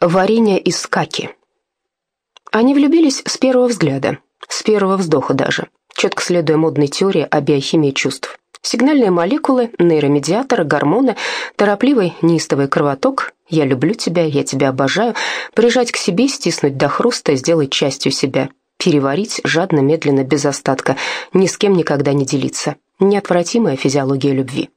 Варенье из каки. Они влюбились с первого взгляда, с первого вздоха даже, четко следуя модной теории о биохимии чувств. Сигнальные молекулы, нейромедиаторы, гормоны, торопливый неистовый кровоток «я люблю тебя», «я тебя обожаю», прижать к себе, стиснуть до хруста, сделать частью себя, переварить жадно, медленно, без остатка, ни с кем никогда не делиться. Неотвратимая физиология любви.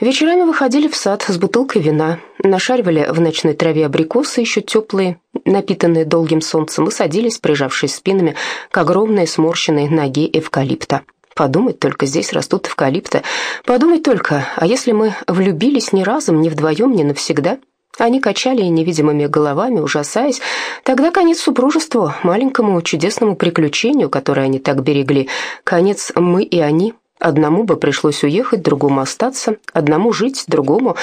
Вечерами выходили в сад с бутылкой вина, нашаривали в ночной траве абрикосы, еще теплые, напитанные долгим солнцем, и садились, прижавшись спинами, к огромной сморщенной ноге эвкалипта. Подумать только, здесь растут эвкалипты. Подумать только, а если мы влюбились не разом, не вдвоем, не навсегда? Они качали невидимыми головами, ужасаясь. Тогда конец супружеству, маленькому чудесному приключению, которое они так берегли. Конец мы и они, Одному бы пришлось уехать, другому остаться, одному жить, другому.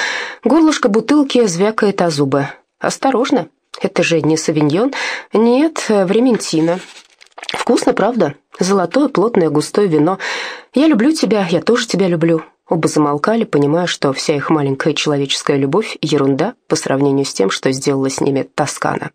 Горлышко бутылки звякает о зубы. Осторожно, это же не савиньон, нет, врементина. Вкусно, правда? Золотое, плотное, густое вино. Я люблю тебя, я тоже тебя люблю. Оба замолкали, понимая, что вся их маленькая человеческая любовь – ерунда по сравнению с тем, что сделала с ними Тоскана.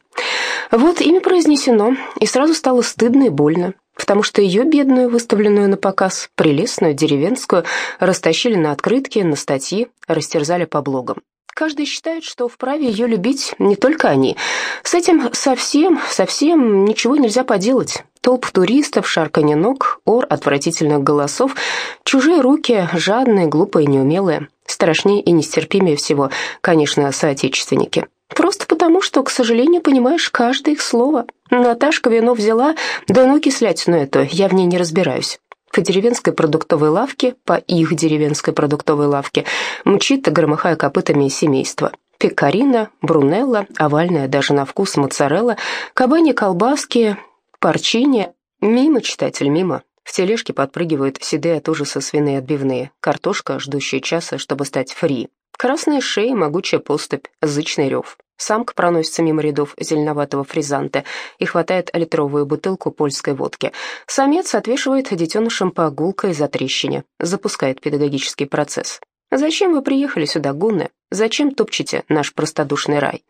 Вот имя произнесено, и сразу стало стыдно и больно потому что ее бедную, выставленную на показ, прелестную, деревенскую, растащили на открытки, на статьи, растерзали по блогам. Каждый считает, что вправе ее любить не только они. С этим совсем, совсем ничего нельзя поделать. Толп туристов, шарканье ног, ор отвратительных голосов, чужие руки, жадные, глупые, неумелые. Страшнее и нестерпимее всего, конечно, соотечественники. Просто потому, что, к сожалению, понимаешь каждое их слово. Наташка вино взяла, да ну кислятину эту, я в ней не разбираюсь. По деревенской продуктовой лавке, по их деревенской продуктовой лавке, мчит, громыхая копытами семейства. Пекарина, брунелла, овальная даже на вкус моцарелла, кабани колбаски, парчини. Мимо, читатель, мимо. В тележке подпрыгивают седые от ужаса свиные отбивные, картошка, ждущая часа, чтобы стать фри. Красная шея, могучая поступь, зычный рев. Самка проносится мимо рядов зеленоватого фризанта и хватает литровую бутылку польской водки. Самец отвешивает детенышам по гулкой затрещине, запускает педагогический процесс. «Зачем вы приехали сюда, гунны? Зачем топчете наш простодушный рай?»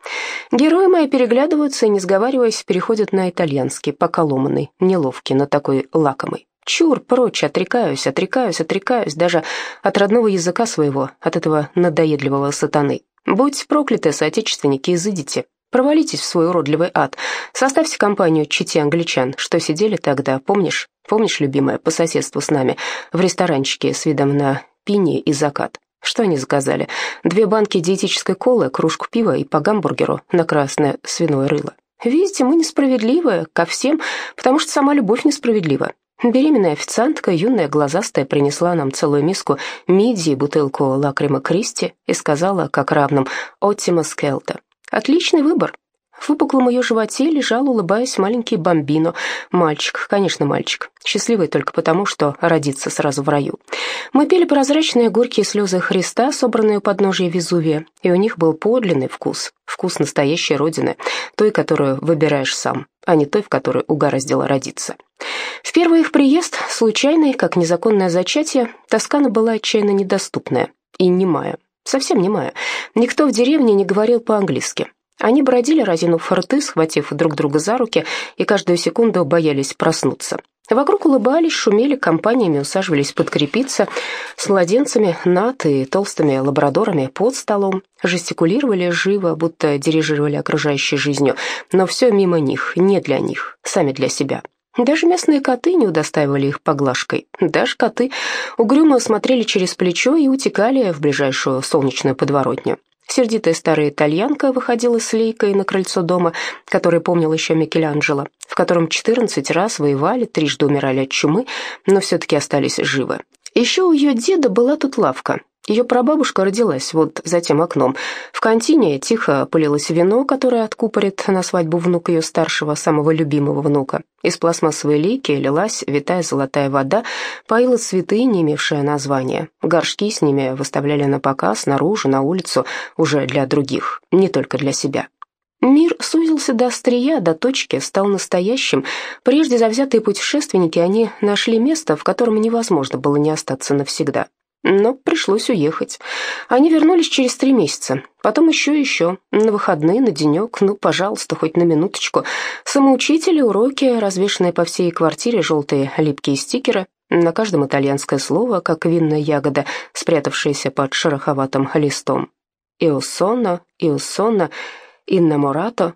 Герои мои переглядываются и, не сговариваясь, переходят на итальянский, пока ломанный, неловкий, но такой лакомый. Чур, прочь, отрекаюсь, отрекаюсь, отрекаюсь даже от родного языка своего, от этого надоедливого сатаны. Будьте прокляты, соотечественники, изыдите. Провалитесь в свой уродливый ад. Составьте компанию чити англичан, что сидели тогда, помнишь? Помнишь, любимая, по соседству с нами, в ресторанчике с видом на пини и закат? Что они заказали? Две банки диетической колы, кружку пива и по гамбургеру на красное свиное рыло. Видите, мы несправедливы ко всем, потому что сама любовь несправедлива. Беременная официантка, юная глазастая, принесла нам целую миску мидии и бутылку лакрима Кристи и сказала, как равным, «Оттима Скелта». «Отличный выбор». В выпуклом ее животе лежал, улыбаясь, маленький бомбино. Мальчик, конечно, мальчик. Счастливый только потому, что родится сразу в раю. Мы пели прозрачные горькие слезы Христа, собранные у подножия Везувия, и у них был подлинный вкус. Вкус настоящей родины, той, которую выбираешь сам, а не той, в которой угораздило родиться. В первый их приезд, случайный, как незаконное зачатие, Тоскана была отчаянно недоступная и немая, совсем немая. Никто в деревне не говорил по-английски. Они бродили, разинув рты, схватив друг друга за руки, и каждую секунду боялись проснуться. Вокруг улыбались, шумели, компаниями усаживались подкрепиться, с младенцами, над и толстыми лабрадорами под столом, жестикулировали живо, будто дирижировали окружающей жизнью, но все мимо них, не для них, сами для себя. Даже местные коты не удостаивали их поглажкой. Даже коты угрюмо смотрели через плечо и утекали в ближайшую солнечную подворотню. Сердитая старая итальянка выходила с лейкой на крыльцо дома, который помнил еще Микеланджело, в котором 14 раз воевали, трижды умирали от чумы, но все-таки остались живы. Еще у ее деда была тут лавка, ее прабабушка родилась вот за тем окном. В контине тихо пылилось вино, которое откупорит на свадьбу внук ее старшего, самого любимого внука. Из пластмассовой лейки лилась витая золотая вода, поила цветы, не имевшие названия. Горшки с ними выставляли на показ, наружу, на улицу, уже для других, не только для себя. Мир сузился до острия, до точки, стал настоящим. Прежде завзятые путешественники, они нашли место, в котором невозможно было не остаться навсегда. Но пришлось уехать. Они вернулись через три месяца, потом еще и еще, на выходные, на денек, ну, пожалуйста, хоть на минуточку. Самоучители, уроки, развешанные по всей квартире желтые липкие стикеры, на каждом итальянское слово, как винная ягода, спрятавшаяся под шероховатым листом. «Иосонно, иосонно, иннаморато,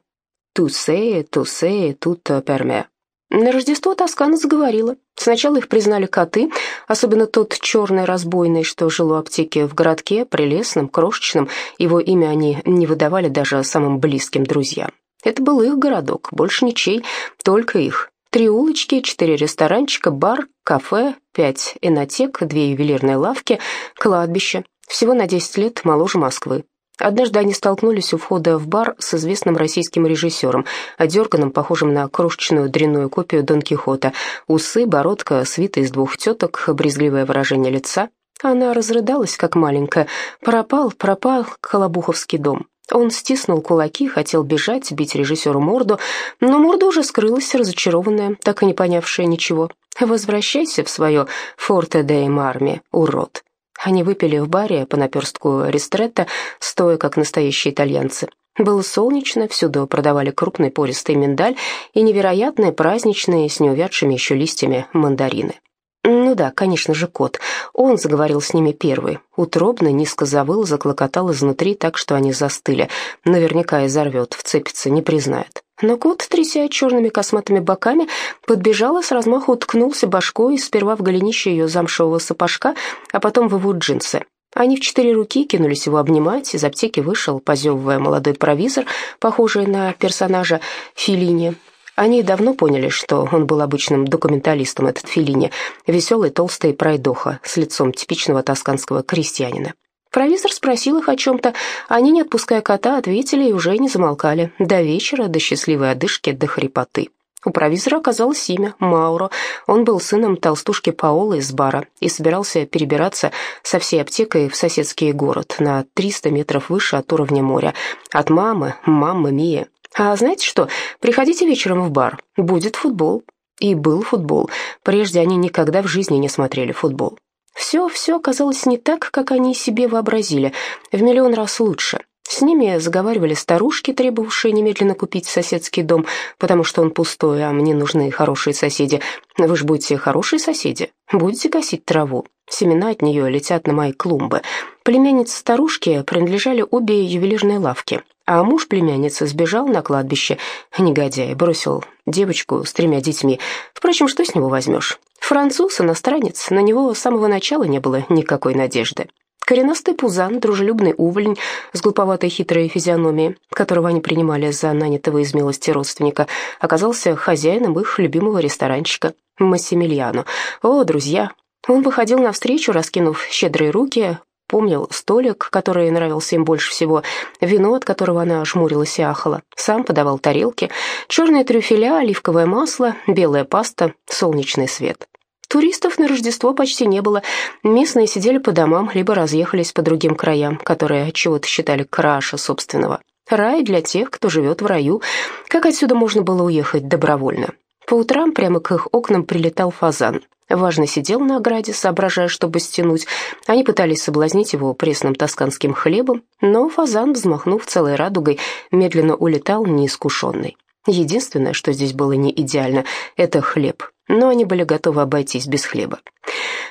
ту сее, ту сее, tutto per me». На Рождество Тоскана заговорила. Сначала их признали коты, особенно тот черный разбойный, что жил у аптеки в городке, прелестном, крошечном. Его имя они не выдавали даже самым близким друзьям. Это был их городок, больше ничей, только их. Три улочки, четыре ресторанчика, бар, кафе, пять энотек, две ювелирные лавки, кладбище. Всего на 10 лет моложе Москвы. Однажды они столкнулись у входа в бар с известным российским режиссером, одерганным, похожим на крошечную дрянную копию Дон Кихота. Усы, бородка, свита из двух теток, брезгливое выражение лица. Она разрыдалась, как маленькая. Пропал, пропал Колобуховский дом. Он стиснул кулаки, хотел бежать, бить режиссеру морду, но морда уже скрылась, разочарованная, так и не понявшая ничего. «Возвращайся в свое форте де Марми, урод». Они выпили в баре по наперстку ристретто, стоя как настоящие итальянцы. Было солнечно, всюду продавали крупный пористый миндаль и невероятные праздничные с неувядшими еще листьями мандарины. Ну да, конечно же, кот. Он заговорил с ними первый. Утробно, низко завыл, заклокотал изнутри так, что они застыли. Наверняка изорвет, вцепится, не признает. Но кот, тряся черными косматыми боками, подбежал и с размаху уткнулся башкой сперва в голенище ее замшевого сапожка, а потом в его джинсы. Они в четыре руки кинулись его обнимать, из аптеки вышел, позевывая молодой провизор, похожий на персонажа Филини. Они давно поняли, что он был обычным документалистом, этот Филини, веселый, толстый пройдоха с лицом типичного тосканского крестьянина. Провизор спросил их о чем-то. Они, не отпуская кота, ответили и уже не замолкали. До вечера, до счастливой одышки, до хрипоты. У провизора оказалось имя – Мауро. Он был сыном толстушки Паолы из бара и собирался перебираться со всей аптекой в соседский город на 300 метров выше от уровня моря. От мамы, мамы Мия. А знаете что, приходите вечером в бар, будет футбол. И был футбол. Прежде они никогда в жизни не смотрели футбол. Все, все оказалось не так, как они себе вообразили, в миллион раз лучше. С ними заговаривали старушки, требовавшие немедленно купить соседский дом, потому что он пустой, а мне нужны хорошие соседи. Вы же будете хорошие соседи, будете косить траву. Семена от нее летят на мои клумбы. Племянницы старушки принадлежали обе ювелирные лавки, а муж племянницы сбежал на кладбище. Негодяй, бросил девочку с тремя детьми. Впрочем, что с него возьмешь? Француз, иностранец, на него с самого начала не было никакой надежды. Коренастый пузан, дружелюбный уволень с глуповатой хитрой физиономией, которого они принимали за нанятого из милости родственника, оказался хозяином их любимого ресторанчика Массимилиано. О, друзья! Он выходил навстречу, раскинув щедрые руки, помнил столик, который нравился им больше всего, вино, от которого она жмурилась и ахала. Сам подавал тарелки, черные трюфеля, оливковое масло, белая паста, солнечный свет. Туристов на Рождество почти не было. Местные сидели по домам, либо разъехались по другим краям, которые чего-то считали краше собственного. Рай для тех, кто живет в раю. Как отсюда можно было уехать добровольно? По утрам прямо к их окнам прилетал фазан. Важно сидел на ограде, соображая, чтобы стянуть. Они пытались соблазнить его пресным тосканским хлебом, но фазан, взмахнув целой радугой, медленно улетал неискушенный. Единственное, что здесь было не идеально, это хлеб но они были готовы обойтись без хлеба.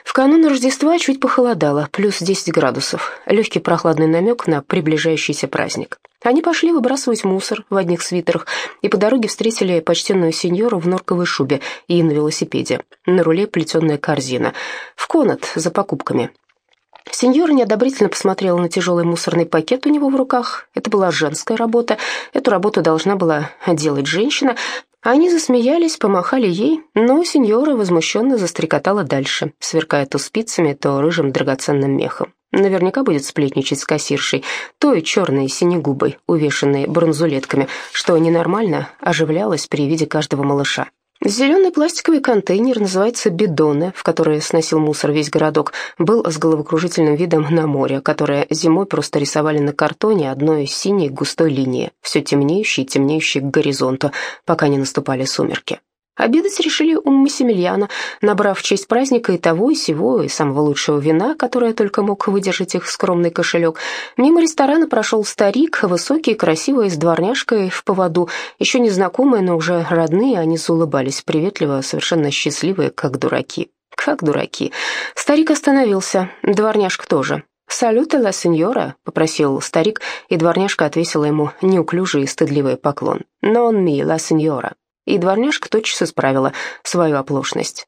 В канун Рождества чуть похолодало, плюс 10 градусов, легкий прохладный намек на приближающийся праздник. Они пошли выбрасывать мусор в одних свитерах и по дороге встретили почтенную сеньору в норковой шубе и на велосипеде. На руле плетеная корзина. В конат за покупками. Сеньора неодобрительно посмотрела на тяжелый мусорный пакет у него в руках. Это была женская работа. Эту работу должна была делать женщина, они засмеялись, помахали ей, но сеньора возмущенно застрекотала дальше, сверкая то спицами, то рыжим драгоценным мехом. Наверняка будет сплетничать с кассиршей, той черной синегубой, увешанной бронзулетками, что ненормально оживлялась при виде каждого малыша. Зеленый пластиковый контейнер называется «бидоны», в который сносил мусор весь городок, был с головокружительным видом на море, которое зимой просто рисовали на картоне одной синей густой линии, все темнеющей и темнеющей к горизонту, пока не наступали сумерки. Обедать решили у Массимилиана, набрав в честь праздника и того, и сего, и самого лучшего вина, которое только мог выдержать их скромный кошелек. Мимо ресторана прошел старик, высокий, красивый, с дворняжкой в поводу. Еще незнакомые, но уже родные, они заулыбались приветливо, совершенно счастливые, как дураки. Как дураки. Старик остановился, дворняжка тоже. «Салюта, ла сеньора», — попросил старик, и дворняжка отвесила ему неуклюжий и стыдливый поклон. «Non mi, ла сеньора» и дворняжка тотчас исправила свою оплошность.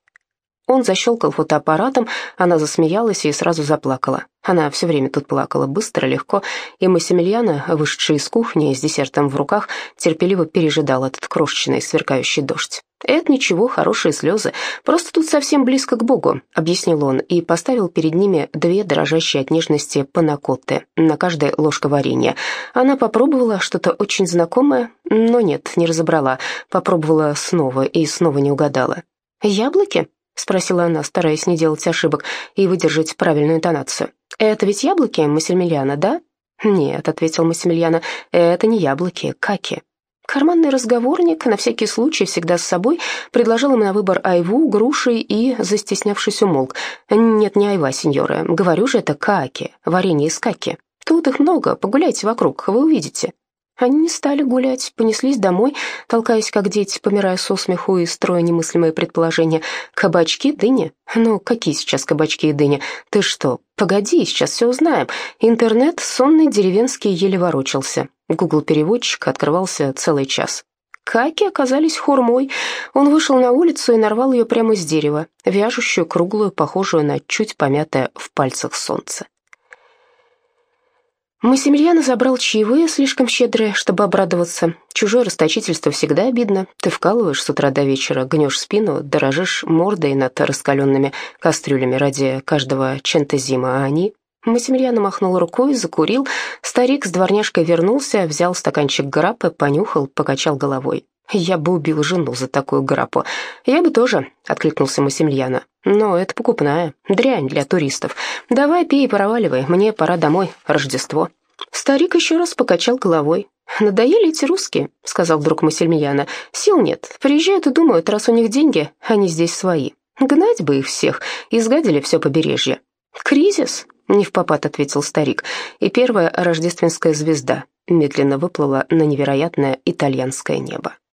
Он защелкал фотоаппаратом, она засмеялась и сразу заплакала. Она все время тут плакала, быстро, легко, и Массимилиана, вышедший из кухни с десертом в руках, терпеливо пережидал этот крошечный сверкающий дождь. «Это ничего, хорошие слезы. Просто тут совсем близко к Богу», — объяснил он и поставил перед ними две дрожащие от нежности панакотты, на каждой ложка варенья. Она попробовала что-то очень знакомое, но нет, не разобрала. Попробовала снова и снова не угадала. «Яблоки?» — спросила она, стараясь не делать ошибок и выдержать правильную интонацию. «Это ведь яблоки, Массимилиана, да?» «Нет», — ответил Массимилиана, — «это не яблоки, каки». Карманный разговорник, на всякий случай, всегда с собой, предложил ему на выбор айву, груши и, застеснявшись, умолк. «Нет, не айва, сеньора. Говорю же, это каки, варенье из каки. Тут их много, погуляйте вокруг, вы увидите». Они не стали гулять, понеслись домой, толкаясь как дети, помирая со смеху и строя немыслимые предположения. Кабачки, дыни? Ну, какие сейчас кабачки и дыни? Ты что? Погоди, сейчас все узнаем. Интернет, сонный деревенский, еле ворочался. Гугл-переводчик открывался целый час. Каки оказались хурмой. Он вышел на улицу и нарвал ее прямо с дерева, вяжущую, круглую, похожую на чуть помятое в пальцах солнце. Массимилиано забрал чаевые, слишком щедрые, чтобы обрадоваться. Чужое расточительство всегда обидно. Ты вкалываешь с утра до вечера, гнешь спину, дорожишь мордой над раскаленными кастрюлями ради каждого чентезима, а они... Массимилиано махнул рукой, закурил. Старик с дворняжкой вернулся, взял стаканчик граппы, понюхал, покачал головой. «Я бы убил жену за такую граппу». «Я бы тоже», — откликнулся Массимилиано. «Но это покупная, дрянь для туристов. Давай пей и проваливай, мне пора домой, Рождество». Старик еще раз покачал головой. «Надоели эти русские», — сказал вдруг Массимилиано. «Сил нет. Приезжают и думают, раз у них деньги, они здесь свои. Гнать бы их всех, изгадили все побережье». «Кризис?» — не в попад ответил старик. И первая рождественская звезда медленно выплыла на невероятное итальянское небо.